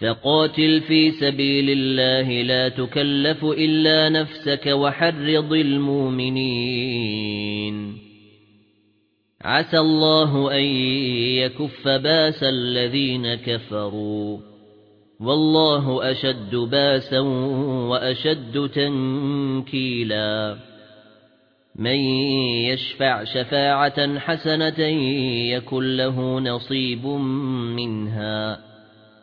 فقاتل في سبيل الله لا تكلف إلا نفسك وحرض المؤمنين. عسى الله أن يكف بأس الذين كفروا. والله أشد بأسا وأشد تنكيلا. من يشفع شفاعة حسنة يكن له نصيب منها.